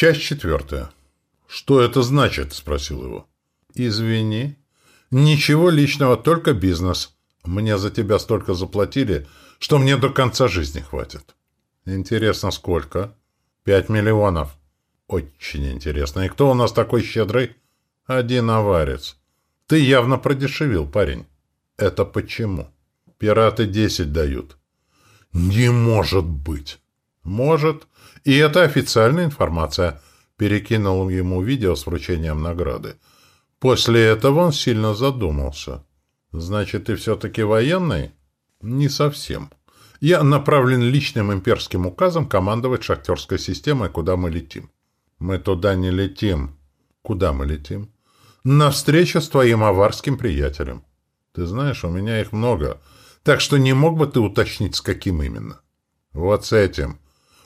Часть четвертая. «Что это значит?» – спросил его. «Извини. Ничего личного, только бизнес. Мне за тебя столько заплатили, что мне до конца жизни хватит». «Интересно, сколько?» «Пять миллионов». «Очень интересно. И кто у нас такой щедрый?» «Один аварец». «Ты явно продешевил, парень». «Это почему?» «Пираты десять дают». «Не может быть!» «Может. И это официальная информация». Перекинул ему видео с вручением награды. После этого он сильно задумался. «Значит, ты все-таки военный?» «Не совсем. Я направлен личным имперским указом командовать шахтерской системой, куда мы летим». «Мы туда не летим». «Куда мы летим?» «На встречу с твоим аварским приятелем». «Ты знаешь, у меня их много, так что не мог бы ты уточнить, с каким именно?» «Вот с этим.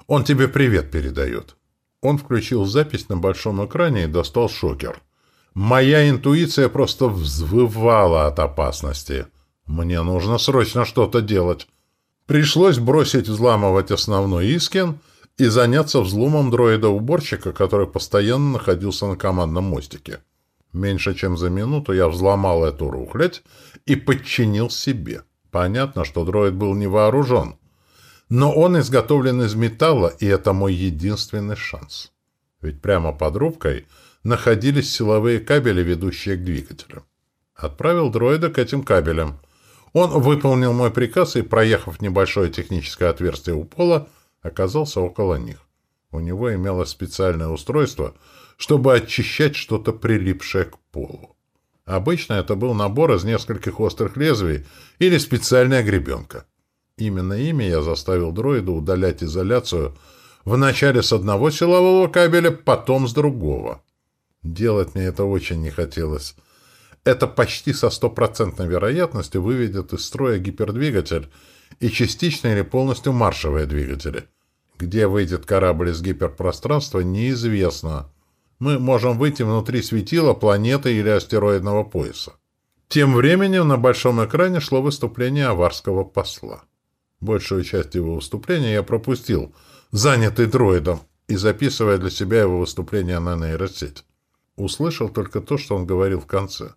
Он тебе привет передает». Он включил запись на большом экране и достал шокер. Моя интуиция просто взвывала от опасности. Мне нужно срочно что-то делать. Пришлось бросить взламывать основной Искин и заняться взломом дроида-уборщика, который постоянно находился на командном мостике. Меньше чем за минуту я взломал эту рухлядь и подчинил себе. Понятно, что дроид был не вооружен. Но он изготовлен из металла, и это мой единственный шанс. Ведь прямо под рубкой находились силовые кабели, ведущие к двигателю. Отправил дроида к этим кабелям. Он выполнил мой приказ и, проехав небольшое техническое отверстие у пола, оказался около них. У него имелось специальное устройство, чтобы очищать что-то прилипшее к полу. Обычно это был набор из нескольких острых лезвий или специальная гребенка. Именно ими я заставил дроида удалять изоляцию вначале с одного силового кабеля, потом с другого. Делать мне это очень не хотелось. Это почти со стопроцентной вероятностью выведет из строя гипердвигатель и частично или полностью маршевые двигатели. Где выйдет корабль из гиперпространства, неизвестно. Мы можем выйти внутри светила, планеты или астероидного пояса. Тем временем на большом экране шло выступление аварского посла. Большую часть его выступления я пропустил, занятый дроидом, и записывая для себя его выступление на нейросеть. Услышал только то, что он говорил в конце.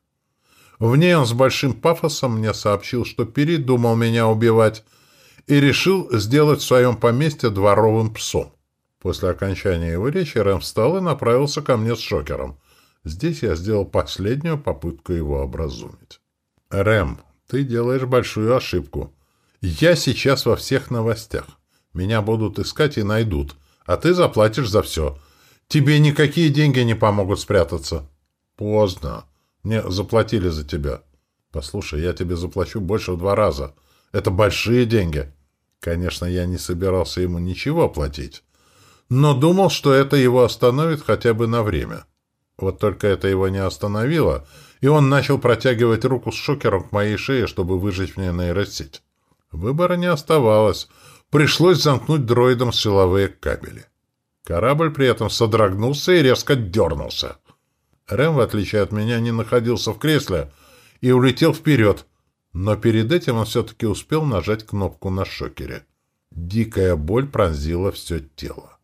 В ней он с большим пафосом мне сообщил, что передумал меня убивать и решил сделать в своем поместье дворовым псом. После окончания его речи Рэм встал и направился ко мне с шокером. Здесь я сделал последнюю попытку его образумить. «Рэм, ты делаешь большую ошибку. Я сейчас во всех новостях. Меня будут искать и найдут, а ты заплатишь за все. Тебе никакие деньги не помогут спрятаться. Поздно. Мне заплатили за тебя. Послушай, я тебе заплачу больше в два раза. Это большие деньги. Конечно, я не собирался ему ничего платить, но думал, что это его остановит хотя бы на время. Вот только это его не остановило, и он начал протягивать руку с шокером к моей шее, чтобы выжечь мне нейросеть. Выбора не оставалось. Пришлось замкнуть дроидом силовые кабели. Корабль при этом содрогнулся и резко дернулся. Рэм, в отличие от меня, не находился в кресле и улетел вперед, но перед этим он все-таки успел нажать кнопку на шокере. Дикая боль пронзила все тело.